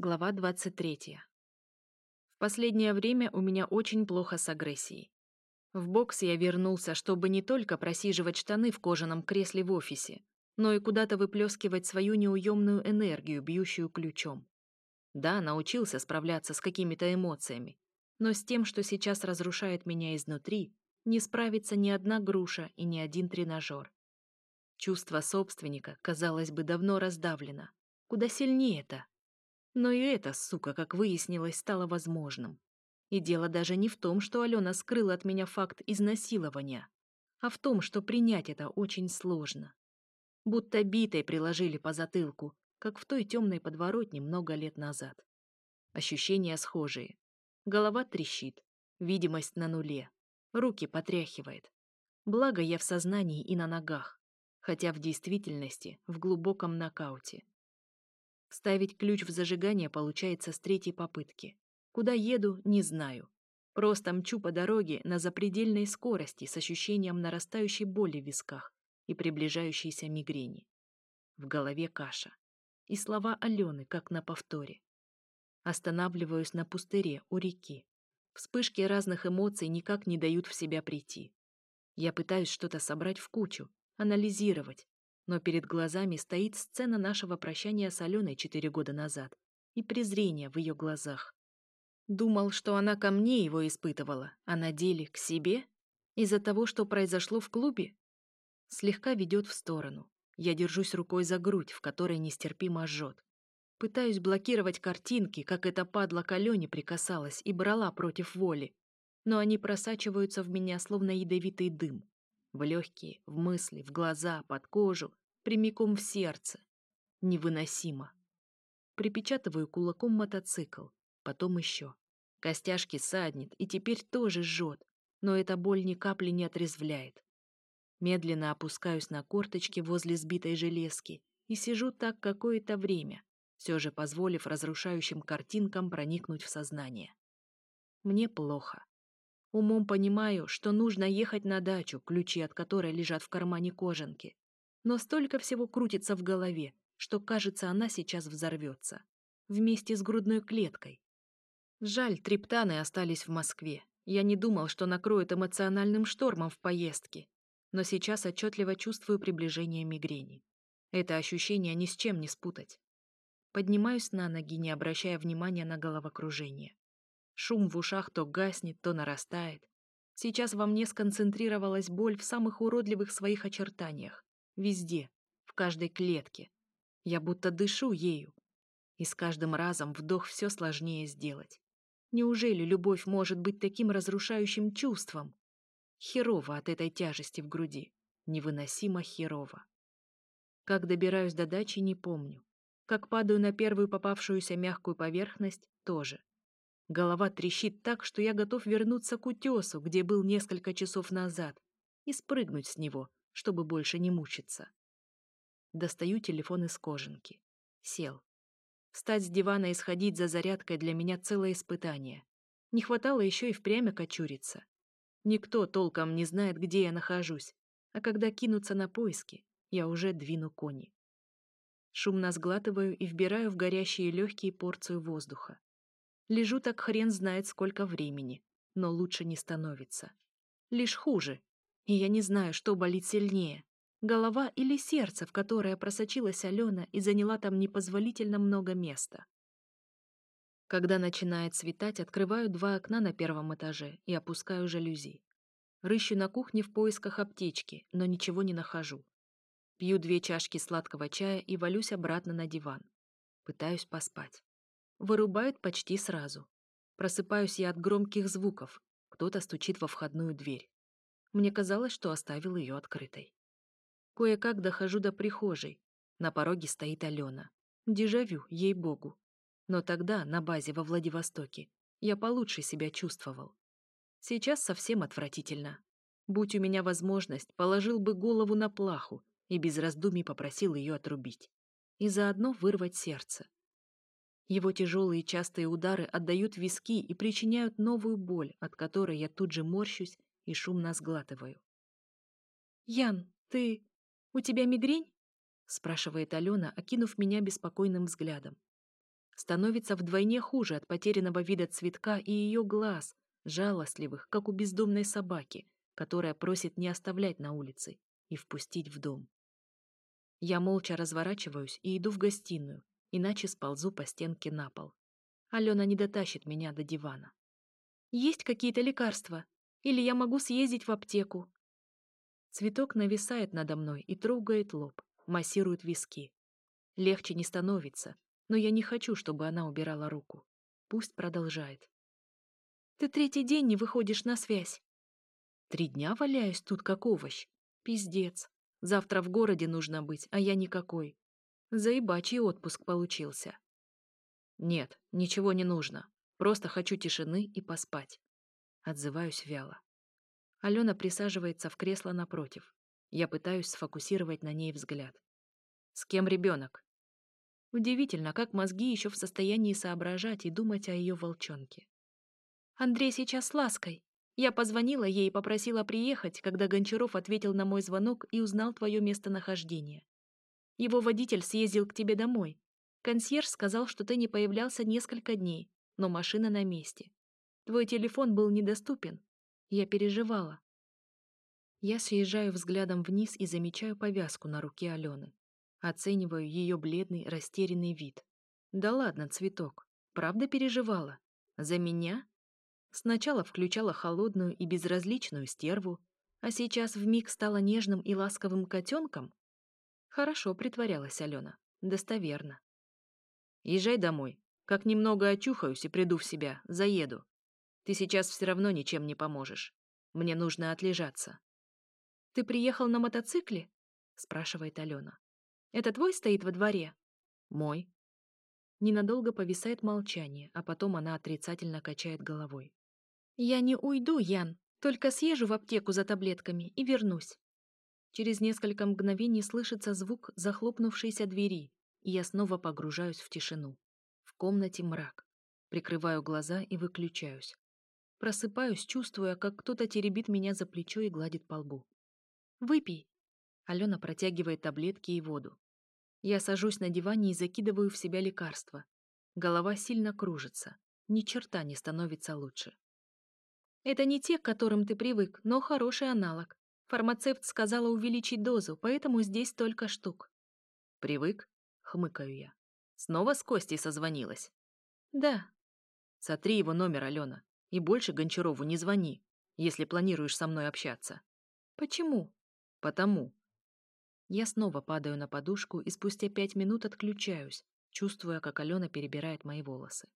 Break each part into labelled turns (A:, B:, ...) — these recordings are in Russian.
A: Глава 23. В последнее время у меня очень плохо с агрессией. В бокс я вернулся, чтобы не только просиживать штаны в кожаном кресле в офисе, но и куда-то выплескивать свою неуемную энергию, бьющую ключом. Да, научился справляться с какими-то эмоциями, но с тем, что сейчас разрушает меня изнутри, не справится ни одна груша и ни один тренажер. Чувство собственника, казалось бы, давно раздавлено. Куда сильнее это, но и это, сука, как выяснилось, стало возможным. И дело даже не в том, что Алена скрыла от меня факт изнасилования, а в том, что принять это очень сложно. Будто битой приложили по затылку, как в той темной подворотне много лет назад. Ощущения схожие. Голова трещит, видимость на нуле, руки потряхивает. Благо я в сознании и на ногах, хотя в действительности в глубоком нокауте. Ставить ключ в зажигание получается с третьей попытки. Куда еду, не знаю. Просто мчу по дороге на запредельной скорости с ощущением нарастающей боли в висках и приближающейся мигрени. В голове каша. И слова Алены, как на повторе. Останавливаюсь на пустыре у реки. Вспышки разных эмоций никак не дают в себя прийти. Я пытаюсь что-то собрать в кучу, анализировать, но перед глазами стоит сцена нашего прощания с Аленой четыре года назад и презрение в ее глазах. Думал, что она ко мне его испытывала, а на деле к себе? Из-за того, что произошло в клубе? Слегка ведет в сторону. Я держусь рукой за грудь, в которой нестерпимо жжет. Пытаюсь блокировать картинки, как эта падла к Алене прикасалась и брала против воли. Но они просачиваются в меня, словно ядовитый дым в легкие, в мысли, в глаза, под кожу, прямиком в сердце. Невыносимо. Припечатываю кулаком мотоцикл, потом еще. Костяшки саднет и теперь тоже жжет, но эта боль ни капли не отрезвляет. Медленно опускаюсь на корточки возле сбитой железки и сижу так какое-то время, все же позволив разрушающим картинкам проникнуть в сознание. Мне плохо. Умом понимаю, что нужно ехать на дачу, ключи от которой лежат в кармане кожанки. Но столько всего крутится в голове, что, кажется, она сейчас взорвется. Вместе с грудной клеткой. Жаль, триптаны остались в Москве. Я не думал, что накроют эмоциональным штормом в поездке. Но сейчас отчетливо чувствую приближение мигрени. Это ощущение ни с чем не спутать. Поднимаюсь на ноги, не обращая внимания на головокружение. Шум в ушах то гаснет, то нарастает. Сейчас во мне сконцентрировалась боль в самых уродливых своих очертаниях. Везде, в каждой клетке. Я будто дышу ею. И с каждым разом вдох все сложнее сделать. Неужели любовь может быть таким разрушающим чувством? Херово от этой тяжести в груди. Невыносимо херово. Как добираюсь до дачи, не помню. Как падаю на первую попавшуюся мягкую поверхность, тоже. Голова трещит так, что я готов вернуться к утесу, где был несколько часов назад, и спрыгнуть с него, чтобы больше не мучиться. Достаю телефон из кожанки. Сел. Встать с дивана и сходить за зарядкой для меня целое испытание. Не хватало еще и впрямь окочуриться. Никто толком не знает, где я нахожусь, а когда кинутся на поиски, я уже двину кони. Шумно сглатываю и вбираю в горящие легкие порцию воздуха. Лежу так хрен знает сколько времени, но лучше не становится. Лишь хуже. И я не знаю, что болит сильнее. Голова или сердце, в которое просочилась Алена и заняла там непозволительно много места. Когда начинает светать, открываю два окна на первом этаже и опускаю жалюзи. Рыщу на кухне в поисках аптечки, но ничего не нахожу. Пью две чашки сладкого чая и валюсь обратно на диван. Пытаюсь поспать. Вырубают почти сразу. Просыпаюсь я от громких звуков. Кто-то стучит во входную дверь. Мне казалось, что оставил ее открытой. Кое-как дохожу до прихожей. На пороге стоит Алена. Дежавю, ей-богу. Но тогда, на базе во Владивостоке, я получше себя чувствовал. Сейчас совсем отвратительно. Будь у меня возможность, положил бы голову на плаху и без раздумий попросил ее отрубить. И заодно вырвать сердце. Его тяжелые частые удары отдают виски и причиняют новую боль, от которой я тут же морщусь и шумно сглатываю. «Ян, ты... у тебя мигрень?» — спрашивает Алена, окинув меня беспокойным взглядом. Становится вдвойне хуже от потерянного вида цветка и ее глаз, жалостливых, как у бездомной собаки, которая просит не оставлять на улице и впустить в дом. Я молча разворачиваюсь и иду в гостиную, иначе сползу по стенке на пол. Алена не дотащит меня до дивана. Есть какие-то лекарства? Или я могу съездить в аптеку? Цветок нависает надо мной и трогает лоб, массирует виски. Легче не становится, но я не хочу, чтобы она убирала руку. Пусть продолжает. Ты третий день не выходишь на связь. Три дня валяюсь тут как овощ. Пиздец. Завтра в городе нужно быть, а я никакой. Заебачий отпуск получился. Нет, ничего не нужно. Просто хочу тишины и поспать. Отзываюсь вяло. Алена присаживается в кресло напротив. Я пытаюсь сфокусировать на ней взгляд. С кем ребенок? Удивительно, как мозги еще в состоянии соображать и думать о ее волчонке. Андрей сейчас с лаской. Я позвонила ей и попросила приехать, когда Гончаров ответил на мой звонок и узнал твое местонахождение. Его водитель съездил к тебе домой. Консьерж сказал, что ты не появлялся несколько дней, но машина на месте. Твой телефон был недоступен. Я переживала. Я съезжаю взглядом вниз и замечаю повязку на руке Алены. Оцениваю ее бледный, растерянный вид. Да ладно, цветок. Правда переживала? За меня? Сначала включала холодную и безразличную стерву, а сейчас вмиг стала нежным и ласковым котенком? Хорошо притворялась Алена. Достоверно. Езжай домой. Как немного очухаюсь и приду в себя, заеду. Ты сейчас все равно ничем не поможешь. Мне нужно отлежаться. Ты приехал на мотоцикле? Спрашивает Алена. Это твой стоит во дворе? Мой. Ненадолго повисает молчание, а потом она отрицательно качает головой. Я не уйду, Ян. Только съезжу в аптеку за таблетками и вернусь. Через несколько мгновений слышится звук захлопнувшейся двери, и я снова погружаюсь в тишину. В комнате мрак. Прикрываю глаза и выключаюсь. Просыпаюсь, чувствуя, как кто-то теребит меня за плечо и гладит по лбу. «Выпей!» Алена протягивает таблетки и воду. Я сажусь на диване и закидываю в себя лекарство. Голова сильно кружится. Ни черта не становится лучше. «Это не те, к которым ты привык, но хороший аналог. Фармацевт сказала увеличить дозу, поэтому здесь только штук. Привык? Хмыкаю я. Снова с Костей созвонилась? Да. Сотри его номер, Алена, и больше Гончарову не звони, если планируешь со мной общаться. Почему? Потому. Я снова падаю на подушку и спустя пять минут отключаюсь, чувствуя, как Алена перебирает мои волосы.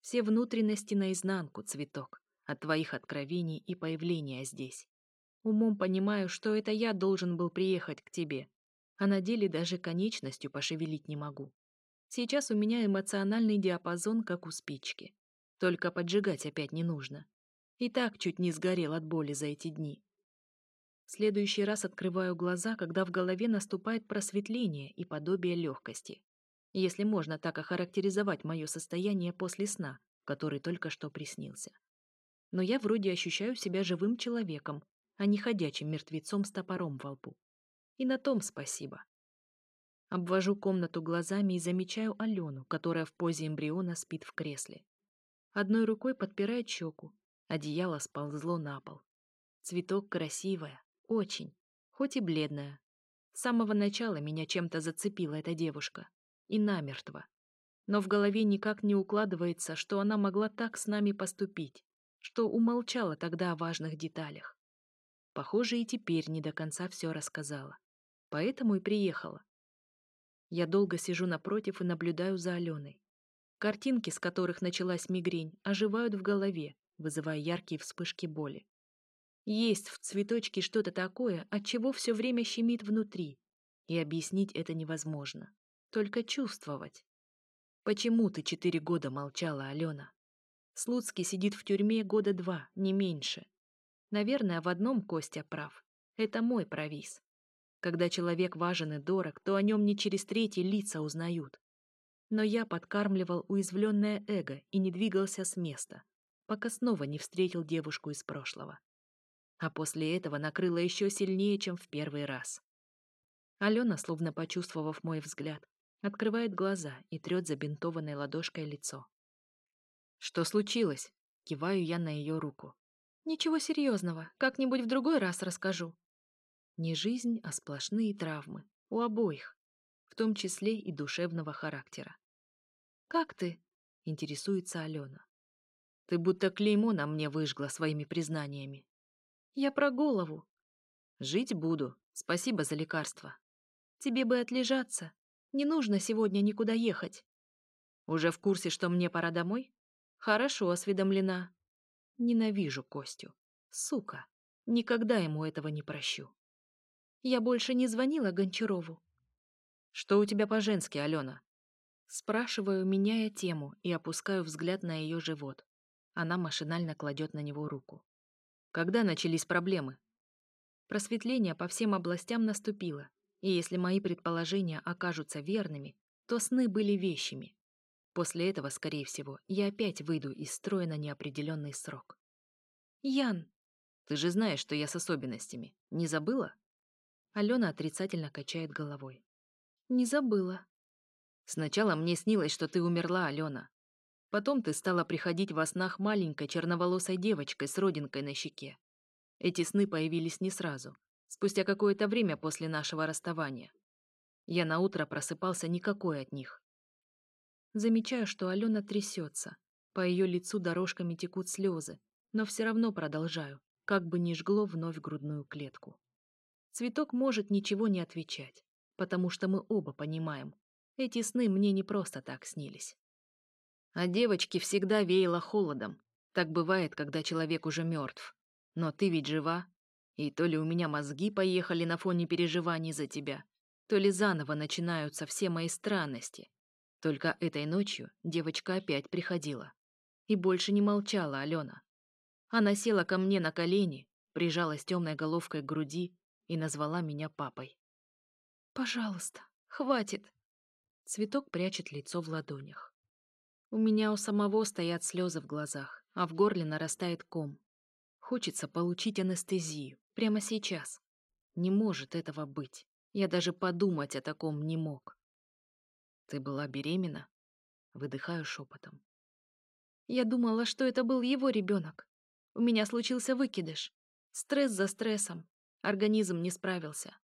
A: Все внутренности наизнанку, цветок, от твоих откровений и появления здесь. Умом понимаю, что это я должен был приехать к тебе, а на деле даже конечностью пошевелить не могу. Сейчас у меня эмоциональный диапазон, как у спички. Только поджигать опять не нужно. И так чуть не сгорел от боли за эти дни. В следующий раз открываю глаза, когда в голове наступает просветление и подобие легкости. Если можно так охарактеризовать мое состояние после сна, который только что приснился. Но я вроде ощущаю себя живым человеком, а не ходячим мертвецом с топором во лбу. И на том спасибо. Обвожу комнату глазами и замечаю Алену, которая в позе эмбриона спит в кресле. Одной рукой подпирает щеку, одеяло сползло на пол. Цветок красивая, очень, хоть и бледная. С самого начала меня чем-то зацепила эта девушка. И намертво. Но в голове никак не укладывается, что она могла так с нами поступить, что умолчала тогда о важных деталях. Похоже, и теперь не до конца все рассказала. Поэтому и приехала. Я долго сижу напротив и наблюдаю за Аленой. Картинки, с которых началась мигрень, оживают в голове, вызывая яркие вспышки боли. Есть в цветочке что-то такое, от чего все время щемит внутри, и объяснить это невозможно. Только чувствовать. Почему ты четыре года молчала, Алена? Слуцкий сидит в тюрьме года два, не меньше. Наверное, в одном Костя прав. Это мой провис. Когда человек важен и дорог, то о нем не через третьи лица узнают. Но я подкармливал уязвленное эго и не двигался с места, пока снова не встретил девушку из прошлого. А после этого накрыло еще сильнее, чем в первый раз. Алена, словно почувствовав мой взгляд, открывает глаза и трет забинтованной ладошкой лицо. «Что случилось?» — киваю я на ее руку. Ничего серьезного, как-нибудь в другой раз расскажу. Не жизнь, а сплошные травмы. У обоих. В том числе и душевного характера. «Как ты?» — интересуется Алена. «Ты будто клеймо на мне выжгла своими признаниями». «Я про голову». «Жить буду. Спасибо за лекарство». «Тебе бы отлежаться. Не нужно сегодня никуда ехать». «Уже в курсе, что мне пора домой?» «Хорошо осведомлена», Ненавижу Костю. Сука. Никогда ему этого не прощу. Я больше не звонила Гончарову. Что у тебя по-женски, Алена? Спрашиваю, меняя тему, и опускаю взгляд на ее живот. Она машинально кладет на него руку. Когда начались проблемы? Просветление по всем областям наступило, и если мои предположения окажутся верными, то сны были вещами, После этого, скорее всего, я опять выйду из строя на неопределенный срок. «Ян!» «Ты же знаешь, что я с особенностями. Не забыла?» Алена отрицательно качает головой. «Не забыла». «Сначала мне снилось, что ты умерла, Алена. Потом ты стала приходить во снах маленькой черноволосой девочкой с родинкой на щеке. Эти сны появились не сразу, спустя какое-то время после нашего расставания. Я наутро просыпался никакой от них, Замечаю, что Алена трясется. По ее лицу дорожками текут слезы, но все равно продолжаю, как бы ни жгло вновь грудную клетку. Цветок может ничего не отвечать, потому что мы оба понимаем, эти сны мне не просто так снились. А девочке всегда веяло холодом. Так бывает, когда человек уже мертв. Но ты ведь жива. И то ли у меня мозги поехали на фоне переживаний за тебя, то ли заново начинаются все мои странности, только этой ночью девочка опять приходила. И больше не молчала Алена. Она села ко мне на колени, прижалась темной головкой к груди и назвала меня папой. «Пожалуйста, хватит!» Цветок прячет лицо в ладонях. У меня у самого стоят слезы в глазах, а в горле нарастает ком. Хочется получить анестезию прямо сейчас. Не может этого быть. Я даже подумать о таком не мог. Ты была беременна? Выдыхаю шепотом. Я думала, что это был его ребенок. У меня случился выкидыш. Стресс за стрессом. Организм не справился.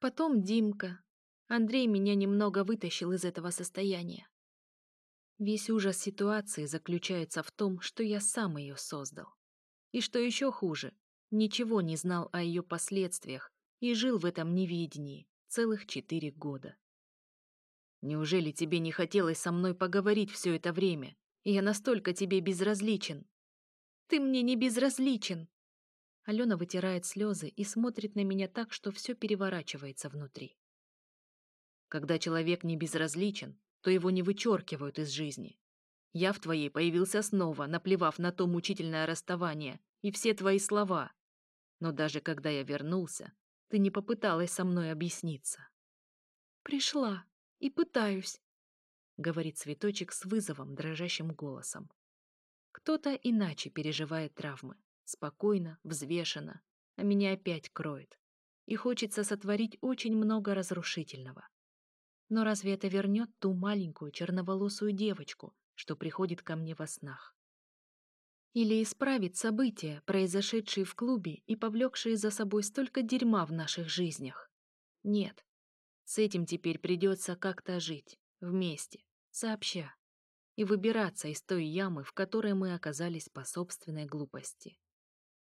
A: Потом Димка. Андрей меня немного вытащил из этого состояния. Весь ужас ситуации заключается в том, что я сам ее создал. И что еще хуже, ничего не знал о ее последствиях и жил в этом неведении целых четыре года. Неужели тебе не хотелось со мной поговорить все это время? Я настолько тебе безразличен. Ты мне не безразличен. Алена вытирает слезы и смотрит на меня так, что все переворачивается внутри. Когда человек не безразличен, то его не вычеркивают из жизни. Я в твоей появился снова, наплевав на то мучительное расставание и все твои слова. Но даже когда я вернулся, ты не попыталась со мной объясниться. «Пришла», и пытаюсь», — говорит цветочек с вызовом, дрожащим голосом. Кто-то иначе переживает травмы. Спокойно, взвешенно. А меня опять кроет. И хочется сотворить очень много разрушительного. Но разве это вернет ту маленькую черноволосую девочку, что приходит ко мне во снах? Или исправит события, произошедшие в клубе и повлекшие за собой столько дерьма в наших жизнях? Нет, с этим теперь придется как-то жить, вместе, сообща, и выбираться из той ямы, в которой мы оказались по собственной глупости.